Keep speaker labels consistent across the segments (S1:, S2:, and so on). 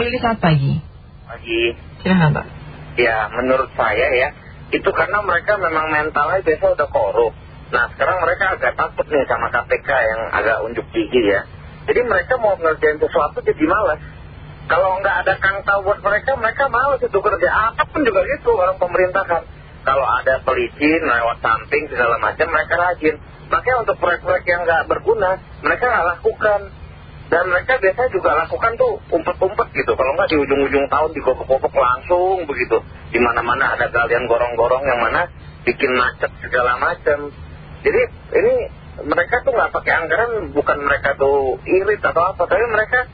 S1: Willy selamat pagi.
S2: Pagi.
S1: Silahkan Pak.
S2: Ya, menurut saya ya, itu karena mereka memang mentalnya biasa udah korup. Nah, sekarang mereka agak takut nih sama KPK yang agak unjuk gigi ya. Jadi mereka mau ngerjain sesuatu jadi malas. Kalau nggak ada kang tahu buat mereka, mereka malas itu kerja. Apa pun juga gitu orang pemerintahan. Kalau ada pelicin lewat samping segala macam, mereka rajin. Makanya untuk proyek-proyek yang nggak berguna, mereka nggak lakukan. Dan mereka biasanya juga lakukan tuh umpet-umpet gitu. Kalau nggak di ujung-ujung tahun digopok-gopok langsung begitu. Di mana-mana ada galian gorong-gorong yang mana bikin macet segala macam. Jadi ini mereka tuh nggak pakai anggaran, bukan mereka tuh irit atau apa, tapi mereka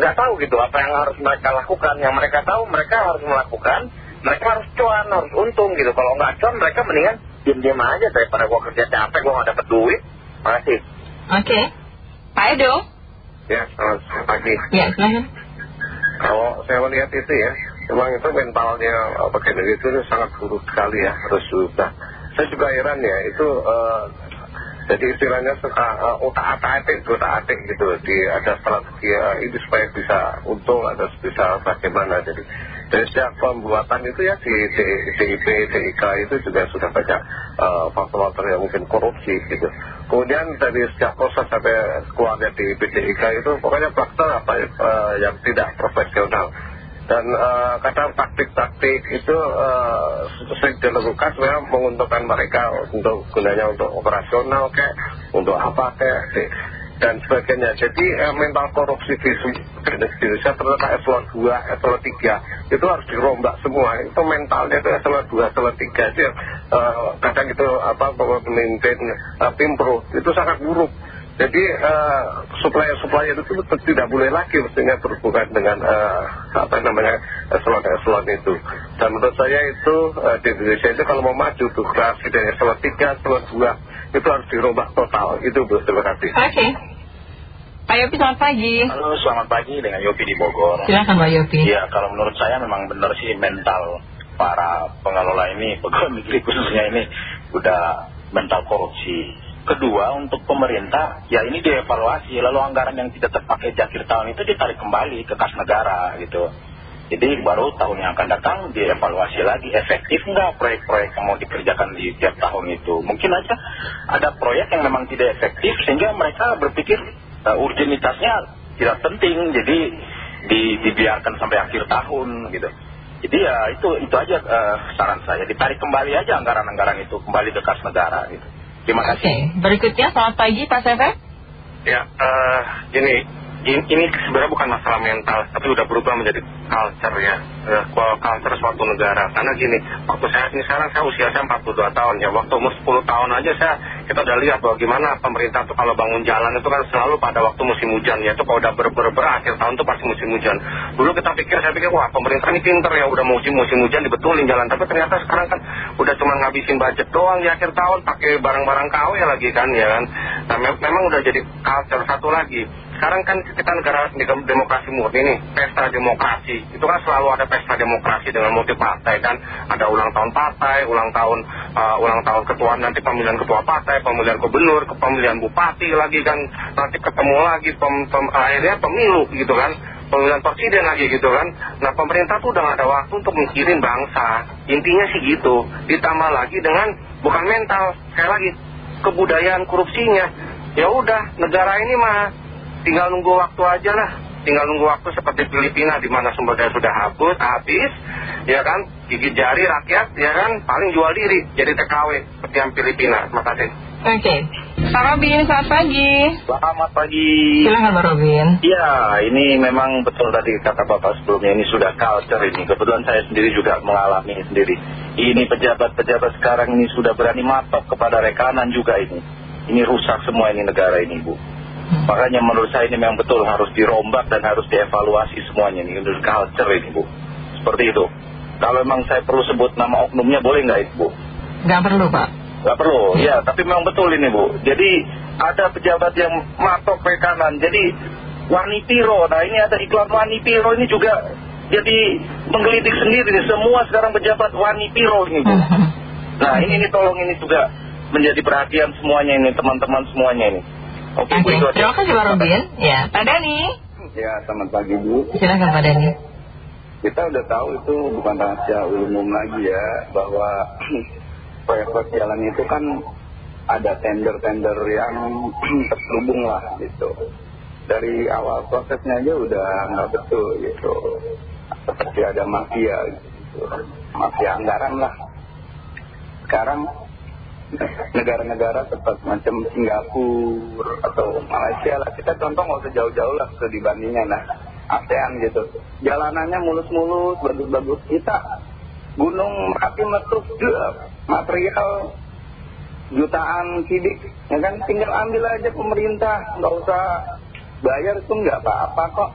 S2: nggak tahu gitu apa yang harus mereka lakukan. Yang mereka tahu mereka harus melakukan, mereka harus cuan, harus untung gitu. Kalau nggak cuan mereka mendingan diam-diam aja daripada gua kerja capek, gua nggak dapet duit. Makasih.
S1: Oke. Pak Edo.
S3: Ya, selamat pagi.
S1: Ya, silahkan.
S3: Kalau saya melihat itu ya, memang itu mentalnya pakai negeri itu sangat buruk sekali ya, harus sudah. Saya juga heran ya, itu eh, jadi istilahnya suka uh, otak atik otak atik gitu di ada strategi uh, ini supaya bisa untung ada bisa bagaimana jadi dari sejak pembuatan itu ya di DIP, DIK itu juga sudah banyak faktor-faktor yang mungkin korupsi gitu. Kemudian dari sejak proses sampai keluarnya di PDIK itu pokoknya faktor apa yang tidak profesional. Dan kadang taktik-taktik itu sering dilakukan sebenarnya menguntungkan mereka untuk gunanya untuk operasional kayak untuk apa kayak dan sebagainya. Jadi mental korupsi di Indonesia ternyata eselon 2, eselon 3 itu harus dirombak semua. Itu mentalnya itu eselon 2, eselon 3 itu yang kadang itu apa memimpin pimpro. Itu sangat buruk. Jadi supplier-supplier itu tidak boleh lagi mestinya berhubungan dengan apa namanya eselon-eselon itu. Dan menurut saya itu di Indonesia itu kalau mau maju birokrasi dari eselon 3, eselon 2 itu harus dirubah total. Itu Bu, terima kasih.
S1: Oke. Pak Yopi selamat pagi.
S4: Halo selamat pagi dengan Yopi di Bogor.
S1: Silahkan Pak Yopi.
S4: Ya kalau menurut saya memang benar sih mental para pengelola ini, pegawai negeri khususnya ini udah mental korupsi kedua untuk pemerintah ya ini dievaluasi lalu anggaran yang tidak terpakai di akhir tahun itu ditarik kembali ke kas negara gitu jadi baru tahun yang akan datang dievaluasi lagi. Efektif nggak proyek-proyek yang mau dikerjakan di tiap tahun itu? Mungkin aja ada proyek yang memang tidak efektif sehingga mereka berpikir uh, urgenitasnya tidak penting. Jadi di, dibiarkan sampai akhir tahun gitu. Jadi ya itu itu aja uh, saran saya. Ditarik kembali aja anggaran-anggaran itu kembali ke kas negara gitu. Terima kasih.
S1: Oke, berikutnya selamat pagi Pak Sefe.
S3: Ya, uh, gini, ini, ini sebenarnya bukan masalah mental, tapi udah berubah menjadi culture ya, uh, culture suatu negara. Karena gini, waktu saya ini sekarang saya usia saya 42 tahun ya, waktu umur 10 tahun aja saya kita udah lihat bahwa gimana pemerintah tuh kalau bangun jalan itu kan selalu pada waktu musim hujan ya, itu kalau udah ber, ber, berakhir tahun tuh pasti musim hujan. Dulu kita pikir, saya pikir wah pemerintah ini pinter ya, udah musim musim hujan dibetulin jalan, tapi ternyata sekarang kan udah cuma ngabisin budget doang di akhir tahun, pakai barang-barang KW lagi kan ya kan. Nah memang udah jadi culture satu lagi sekarang kan kita negara demokrasi murni nih, pesta demokrasi. Itu kan selalu ada pesta demokrasi dengan multi partai kan. Ada ulang tahun partai, ulang tahun ulang tahun ketua, nanti pemilihan ketua partai, pemilihan gubernur, pemilihan bupati lagi kan. Nanti ketemu lagi, pem, pem, akhirnya pemilu gitu kan. Pemilihan presiden lagi gitu kan. Nah pemerintah tuh udah gak ada waktu untuk mikirin bangsa. Intinya sih gitu. Ditambah lagi dengan bukan mental, sekali lagi kebudayaan korupsinya. Ya udah, negara ini mah tinggal nunggu waktu aja lah. Tinggal nunggu waktu seperti Filipina di mana sumber daya sudah habis habis ya kan? Gigit jari rakyat ya kan? Paling jual diri jadi TKW seperti yang Filipina terima kasih
S1: oke. Pak Robin selamat pagi.
S4: Selamat pagi.
S1: Silahkan Pak Robin.
S4: Ya ini memang betul tadi kata Bapak sebelumnya ini sudah culture ini. Kebetulan saya sendiri juga mengalami sendiri. Ini pejabat-pejabat sekarang ini sudah berani matok kepada rekanan juga ini. Ini rusak semua ini negara ini Bu Makanya menurut saya ini memang betul harus dirombak dan harus dievaluasi semuanya ini untuk culture ini Bu. Seperti itu. Kalau memang saya perlu sebut nama oknumnya boleh nggak Bu?
S1: Nggak perlu Pak.
S4: Nggak perlu, ya. Tapi memang betul ini Bu. Jadi ada pejabat yang matok ke kanan. Jadi Wani Piro, nah ini ada iklan Wani Piro ini juga jadi menggelitik sendiri. Semua sekarang pejabat Wani Piro ini Bu. Nah ini, ini tolong ini juga menjadi perhatian semuanya ini teman-teman semuanya ini.
S1: Oke, terima kasih Pak Robin. Ya, Pak Dani.
S5: Ya, selamat pagi Bu.
S1: Silakan Pak Dani.
S5: kita udah tahu itu bukan rahasia umum lagi ya bahwa proyek-proyek jalan itu kan ada tender-tender yang terselubung lah gitu dari awal prosesnya aja udah nggak betul gitu seperti ada mafia gitu mafia anggaran lah sekarang negara-negara seperti macam Singapura atau Malaysia lah. Kita contoh nggak usah jauh-jauh lah ke dibandingnya nah ASEAN gitu. Jalanannya mulus-mulus bagus-bagus. Kita gunung Merapi meletus material jutaan sidik ya kan? Tinggal ambil aja pemerintah nggak usah bayar itu nggak apa-apa kok.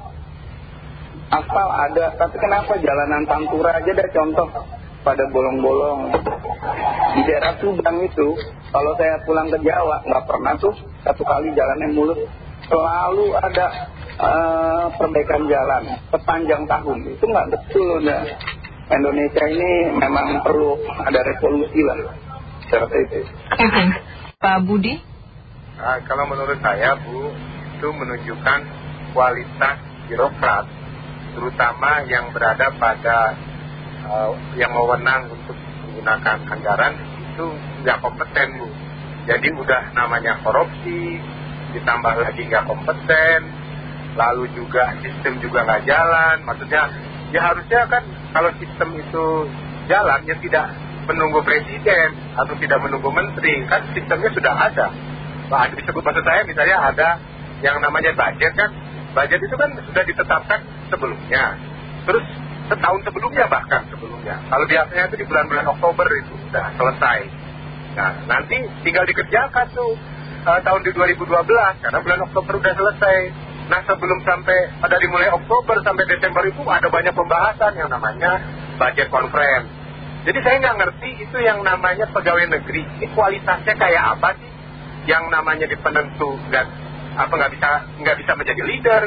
S5: Aspal ada tapi kenapa jalanan Pantura aja deh contoh pada bolong-bolong di daerah Subang itu kalau saya pulang ke Jawa nggak pernah tuh satu kali jalannya mulus selalu ada uh, perbaikan jalan sepanjang tahun. Itu nggak betul udah Indonesia ini memang perlu ada revolusi lah. Seperti itu.
S1: Pak Budi?
S6: Nah, kalau menurut saya Bu itu menunjukkan kualitas birokrat terutama yang berada pada uh, yang mewenang untuk menggunakan anggaran itu nggak kompeten Bu. Jadi udah namanya korupsi ditambah lagi nggak kompeten lalu juga sistem juga nggak jalan. Maksudnya ya harusnya kan kalau sistem itu jalan ya tidak menunggu presiden atau tidak menunggu menteri. Kan sistemnya sudah ada. Nah, disebut maksud saya misalnya ada yang namanya budget kan. Budget itu kan sudah ditetapkan sebelumnya. Terus setahun sebelumnya bahkan sebelumnya. Kalau biasanya itu di bulan-bulan Oktober itu sudah selesai. Nah nanti tinggal dikerjakan tuh uh, tahun di 2012 karena bulan Oktober sudah selesai. Nah sebelum sampai dari mulai Oktober sampai Desember itu ada banyak pembahasan yang namanya budget conference. Jadi saya nggak ngerti itu yang namanya pegawai negeri. Ini kualitasnya kayak apa sih? Yang namanya di penentu nggak apa nggak bisa nggak bisa menjadi leader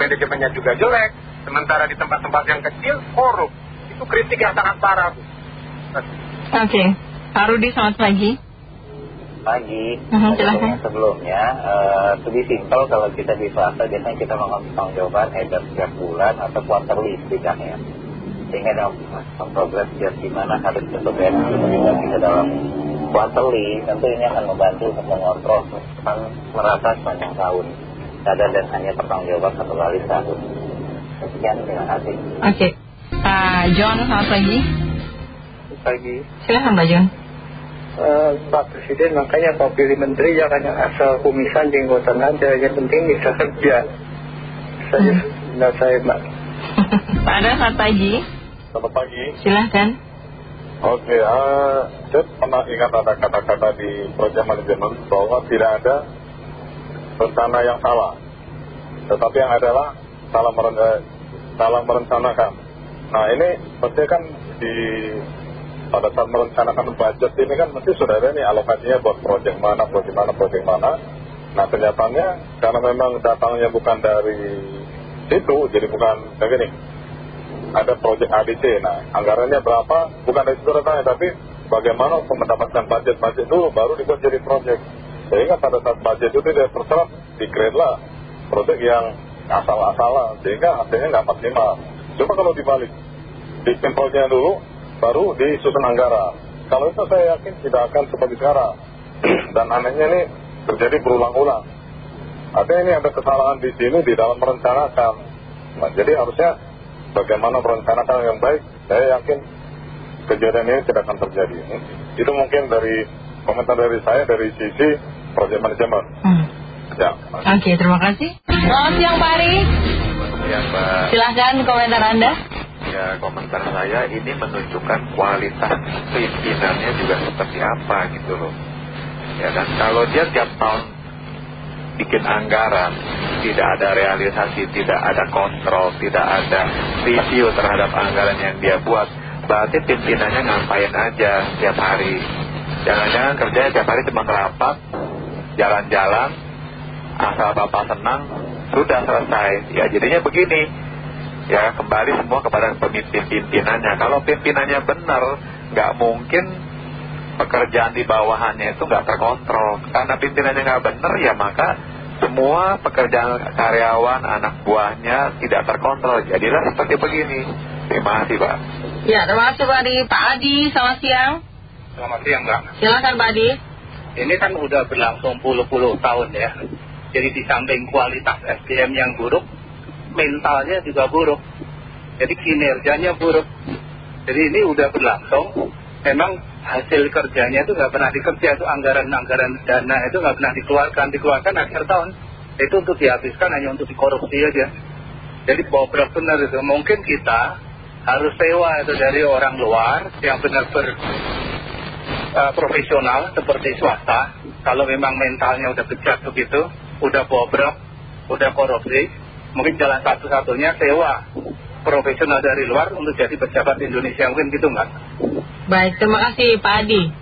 S6: manajemennya juga jelek sementara di tempat-tempat yang kecil korup. Itu kritik yang sangat parah Bu.
S1: Oke. Pak Rudi selamat pagi.
S7: Pagi.
S1: Mhm, silahkan.
S7: yang sebelumnya uh, lebih simpel kalau kita di swasta biasanya kita mengambil tanggung jawaban either setiap bulan atau quarterly istilahnya sehingga dalam progres setiap gimana harus ya kita bisa dalam quarterly tentu ini akan membantu untuk mengontrol kan merasa sepanjang tahun ada dan hanya pertanggungjawaban satu kali setahun sekian terima kasih.
S1: Oke. Pak John selamat pagi.
S8: Pagi.
S1: Silahkan Pak John.
S8: Eh, Pak Presiden makanya kalau pilih menteri jangan yang asal kumisan jenggotan aja yang penting bisa kerja. Saya nah saya Mbak.
S1: Pak Ada selamat pagi.
S6: Selamat pagi.
S1: Silahkan
S6: Oke uh, saya pernah ingat ada kata-kata di project manajemen bahwa tidak ada rencana yang salah. Tetapi yang adalah salah, meren salah merencanakan nah ini pasti kan di pada saat merencanakan budget ini kan mesti sudah ada nih alokasinya buat proyek mana, proyek mana, proyek mana. Nah kenyataannya karena memang datangnya bukan dari situ, jadi bukan kayak gini. Ada proyek ADC, nah anggarannya berapa, bukan dari situ datangnya, tapi bagaimana untuk mendapatkan budget-budget dulu, baru dibuat jadi proyek. Sehingga pada saat budget itu tidak terserap, lah proyek yang asal-asalan, sehingga hasilnya nggak maksimal. Coba kalau dibalik, bikin proyeknya dulu, baru disusun anggaran. Kalau itu saya yakin tidak akan seperti sekarang. Dan anehnya ini terjadi berulang-ulang. Artinya ini ada kesalahan di sini di dalam merencanakan. Nah, jadi harusnya bagaimana merencanakan yang baik, saya yakin kejadian ini tidak akan terjadi. Itu mungkin dari komentar dari saya dari sisi project manajemen.
S1: Hmm. Oke terima kasih. Selamat siang Pak Ari.
S9: Ya Mbak,
S1: Silahkan komentar Anda.
S9: Ya komentar saya ini menunjukkan kualitas pimpinannya juga seperti apa gitu loh. Ya kan, kalau dia tiap tahun bikin anggaran, tidak ada realisasi, tidak ada kontrol, tidak ada review terhadap anggaran yang dia buat, berarti pimpinannya ngapain aja tiap hari. Jangan-jangan kerjanya tiap hari cuma rapat, jalan-jalan, asal bapak senang, sudah selesai. Ya jadinya begini, ya kembali semua kepada pemimpin-pimpinannya. Kalau pimpinannya benar, nggak mungkin pekerjaan di bawahannya itu nggak terkontrol. Karena pimpinannya nggak benar, ya maka semua pekerjaan karyawan, anak buahnya tidak terkontrol. Jadilah seperti begini. Terima kasih Pak.
S10: Ya, terima kasih Pak Adi. Pak Adi, selamat siang.
S11: Selamat siang Mbak.
S10: Silakan Pak Adi.
S11: Ini kan udah berlangsung puluh-puluh tahun ya. Jadi di samping kualitas SDM yang buruk, mentalnya juga buruk. Jadi kinerjanya buruk. Jadi ini udah berlangsung. Memang hasil kerjanya itu nggak pernah dikerja itu anggaran-anggaran dana itu nggak pernah dikeluarkan dikeluarkan akhir tahun itu untuk dihabiskan hanya untuk dikorupsi aja jadi bobrok benar itu mungkin kita harus sewa itu dari orang luar yang benar ber uh, profesional seperti swasta kalau memang mentalnya udah bejat begitu udah bobrok udah korupsi mungkin jalan satu-satunya sewa profesional dari luar untuk jadi pejabat Indonesia mungkin gitu nggak
S10: Baik, terima kasih Pak Adi.